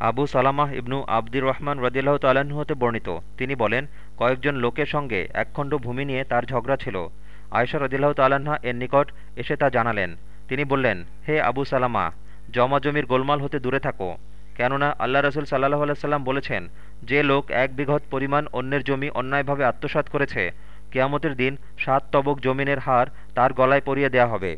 আবু সালামাহ ইবনু আব্দির রহমান রদিল্লাহ তাল্লাহ্ন হতে বর্ণিত। তিনি বলেন, কয়েকজন লোকের সঙ্গে একখণ্ড ভূমি নিয়ে তার ঝগড়া ছিল। আয়সা রদিল্লাহ তালাহা এর নিকট এসে তা জানালেন। তিনি বললেন, হে আবু সালামা জমা জমির গোলমাল হতে দূরে থাকো। কেননা আল্লাহ রসুল সাল্লাহ আলাইসাল্লাম বলেছেন, যে লোক এক বিঘত পরিমাণ অন্যের জমি অন্যায়ভাবে আত্মসাত করেছে, কেয়ামতের দিন সাত তবক জমিনের হার তার গলায় পরিয়ে দেয়া হবে।